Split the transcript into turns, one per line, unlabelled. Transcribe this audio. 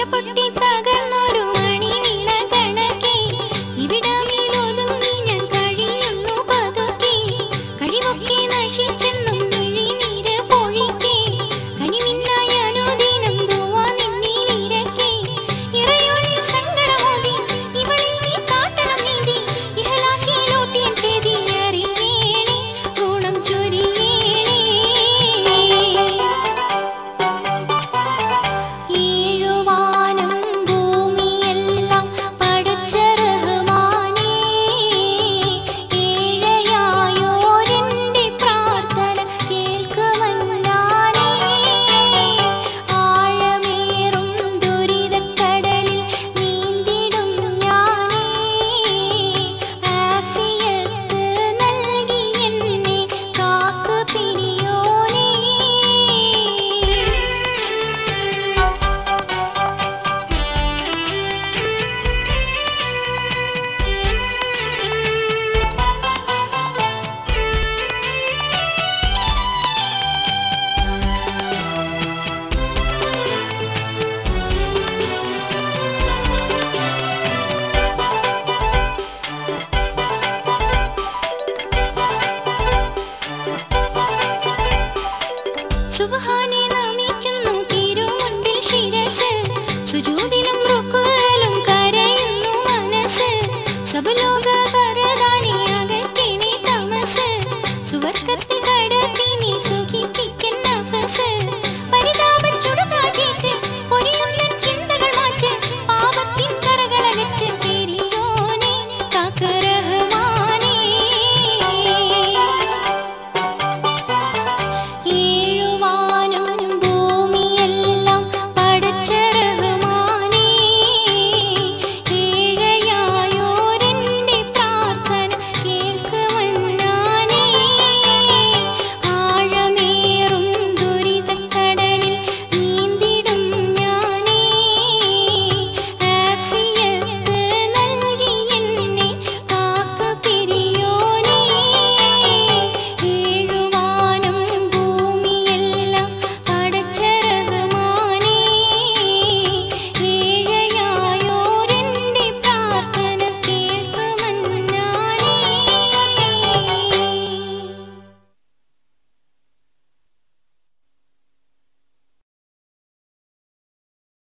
¡Qué bonita! സുബ്ഹാനെ നമിക്കുന്നു തിരുമുൻപിൽ തമസ്. കടത്തിനി സുഖിപ്പിക്കുന്ന പരിതാപം ചുടുക